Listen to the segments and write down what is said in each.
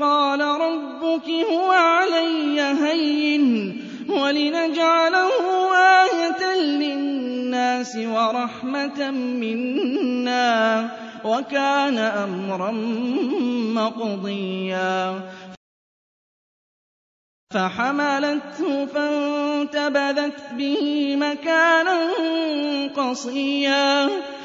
قال ربك هو علي هين ولنجعله آية للناس ورحمة منا وكان أمرا مقضيا. فحملته فانتبذت به مكانا قصيا.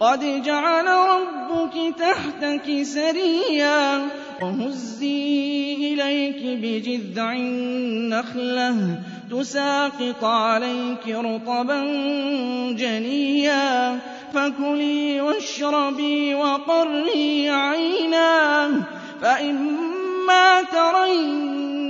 قد جعل ربك تحتك سريا وهزي إليك بجذع النخلة تساقط عليك رطبا جنيا فكلي واشربي وقري عينا فإما ترين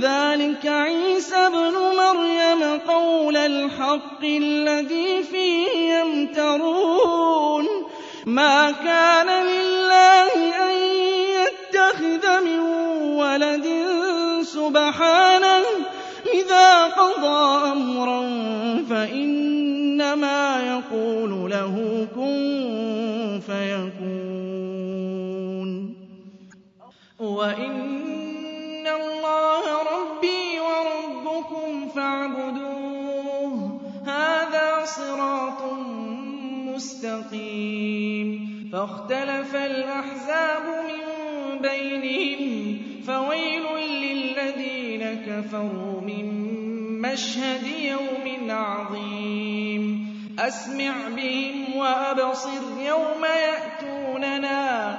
ذلك عيسى ابن مريم قول الحق الذي فيه يمترون. ما كان لله أن يتخذ من ولد سبحانه. إذا قضى أمرا فإنما يقول له كن فيكون. وإن الله ربي وربكم فاعبدوه. هذا صراط مستقيم. فاختلف الأحزاب من بينهم فويل للذين كفروا من مشهد يوم عظيم. أسمع بهم وأبصر يوم يأتوننا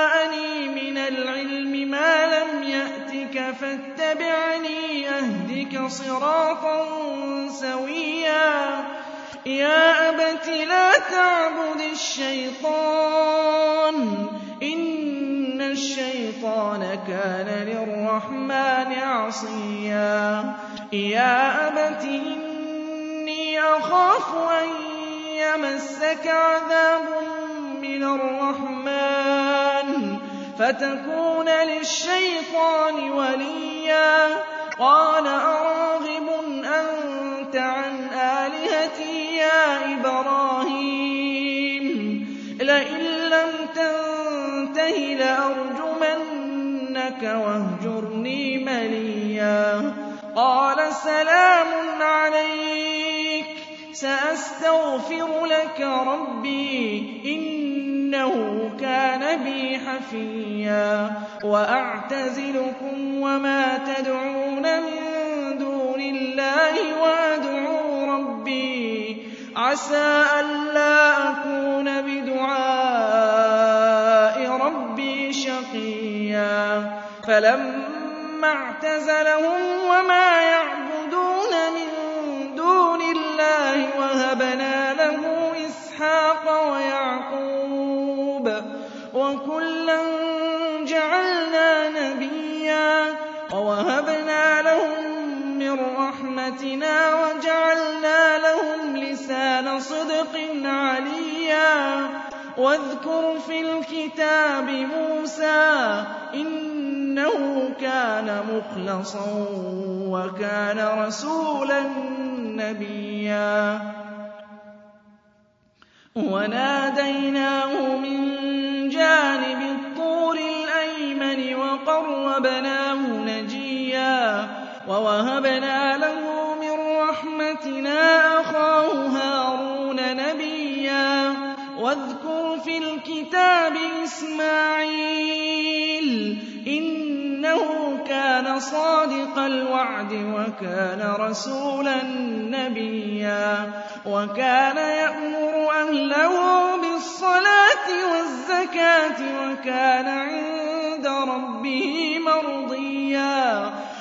فاتبعني أهدك صراطا سويا. يا أبت لا تعبد الشيطان إن الشيطان كان للرحمن عصيا. يا أبت إني أخاف أن يمسك عذاب من الرحمن. فتكون للشيطان وليا. قال أراغب أنت عن آلهتي يا إبراهيم؟ لئن لم تنته لأرجمنك واهجرني مليا. قال سلام عليك. سأستغفر لك ربي. إنه كان بي حفيا. وأعتزلكم وما تدعون من دون الله وأدعو ربي. عسى ألا أكون بدعاء ربي شقيا. فلما اعتزلهم وما يعبدون من دون الله وهبنا له إسحاق ويعقوب وكلا جعلنا نبيا ووهبنا لهم من رحمتنا وجعلنا لهم لسان صدق عليا. واذكر في الكتاب موسى إنه كان مخلصا وكان رسولا نبيا. وناديناه من وقربناه نجيا وَوَهَبْنَا لَهُ مِن رَّحْمَتِنَا أَخَاهُ هَارُونَ نَبِيًّا وَاذْكُرْ فِي الْكِتَابِ إِسْمَاعِيلَ ۚ إِنَّهُ كَانَ صَادِقَ الْوَعْدِ وَكَانَ رَسُولًا نَّبِيًّا وَكَانَ يَأْمُرُ أَهْلَهُ بِالصَّلَاةِ وَالزَّكَاةِ وَكَانَ عِندَ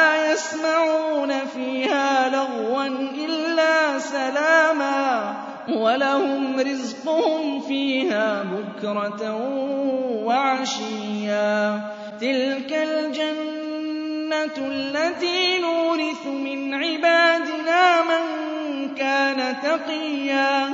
لَّا يَسْمَعُونَ فِيهَا لَغْوًا إِلَّا سَلَامًا وَلَهُمْ رِزْقُهُمْ فِيهَا بُكْرَةً وَعَشِيًّا. تِلْكَ الْجَنَّةُ الَّتِي نُورِثُ مِنْ عِبَادِنَا مَن كَانَ تَقِيًّا.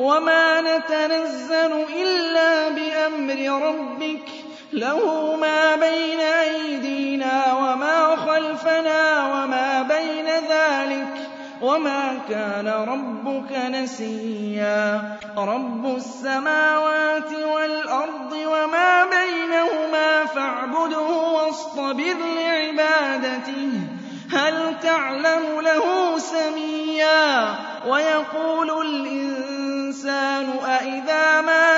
وَمَا نَتَنَزَّلُ إِلَّا بِأَمْرِ رَبِّكَ لَهُ مَا بَيْنَ أَيْدِينَا وَمَا خَلْفَنَا وَمَا بَيْنَ ذَٰلِكَ ۚ وَمَا كَانَ رَبُّكَ نَسِيًّا. رَّبُّ السَّمَاوَاتِ وَالْأَرْضِ وَمَا بَيْنَهُمَا فَاعْبُدْهُ وَاصْطَبِرْ لِعِبَادَتِهِ ۚ. هَلْ تَعْلَمُ لَهُ سَمِيًّا؟ وَيَقُولُ الْإِنسَانُ أَإِذَا مَا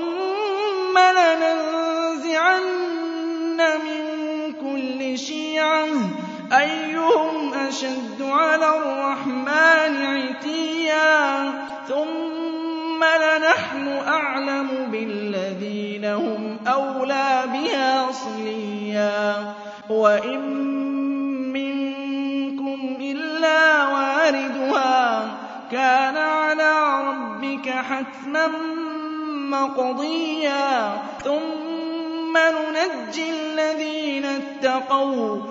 شِيعَةٍ أَيُّهُمْ أَشَدُّ عَلَى الرَّحْمَٰنِ عِتِيًّا. ثُمَّ لَنَحْنُ أَعْلَمُ بِالَّذِينَ هُمْ أَوْلَىٰ بِهَا صِلِيًّا. وَإِن مِّنكُمْ إِلَّا وَارِدُهَا ۚ. كَانَ عَلَىٰ رَبِّكَ حَتْمًا مَّقْضِيًّا. ثُمَّ نُنَجِّي الَّذِينَ اتَّقَوا.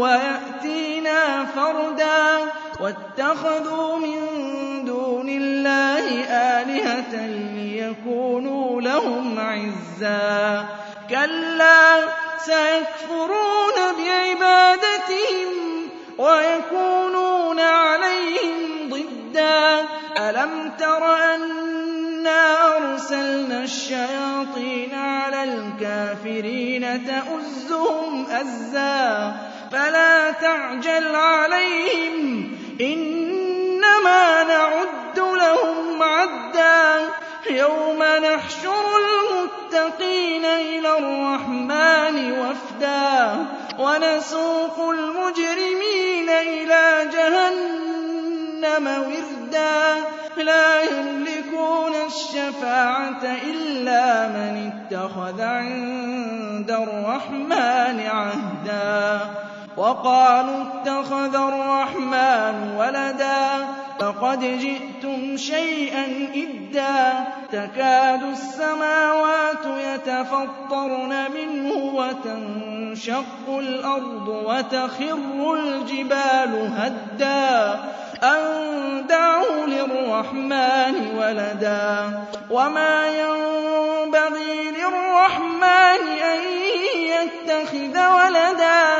وَيَأْتِينَا فَرْدًا وَاتَّخَذُوا مِن دُونِ اللَّهِ آلِهَةً لِّيَكُونُوا لَهُمْ عِزًّا. كَلَّا سَيَكْفُرُونَ بِعِبَادَتِهِمْ وَيَكُونُونَ عَلَيْهِمْ ضِدًّا. أَلَمْ تَرَ أَنَّا أَرْسَلْنَا الشَّيَاطِينَ عَلَى الْكَافِرِينَ تَؤُزُّهُمْ أَزًّا؟ فَلَا تَعْجَلْ عَلَيْهِمْ إِنَّمَا نَعُدُّ لَهُمْ عَدًّا. يَوْمَ نَحْشُرُ الْمُتَّقِينَ إِلَى الرَّحْمَٰنِ وَفْدًا وَنَسُوقُ الْمُجْرِمِينَ إِلَىٰ جَهَنَّمَ وِرْدًا. لَّا يَمْلِكُونَ الشَّفَاعَةَ إِلَّا مَنِ اتَّخَذَ عِندَ الرَّحْمَٰنِ عَهْدًا. وَقَالُوا اتَّخَذَ الرَّحْمَٰنُ وَلَدًا لَّقَدْ جِئْتُمْ شَيْئًا إِدًّا تَكَادُ السَّمَاوَاتُ يَتَفَطَّرْنَ مِنْهُ وَتَنشَقُّ الْأَرْضُ وَتَخِرُّ الْجِبَالُ هَدًّا أَن دَعَوْا لِلرَّحْمَٰنِ وَلَدًا وَمَا يَنبَغِي لِلرَّحْمَٰنِ أَن يَتَّخِذَ وَلَدًا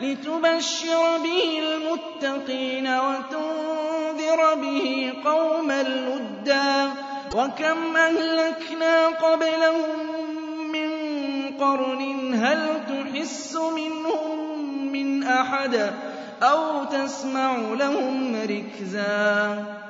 لِتُبَشِّرَ بِهِ الْمُتَّقِينَ وَتُنذِرَ بِهِ قَوْمًا لُّدًّا وَكَمْ أَهْلَكْنَا قَبْلَهُم مِّن قَرْنٍ هَلْ تُحِسُّ مِنْهُم مِّنْ أَحَدٍ أَوْ تَسْمَعُ لَهُمْ رِكْزًا؟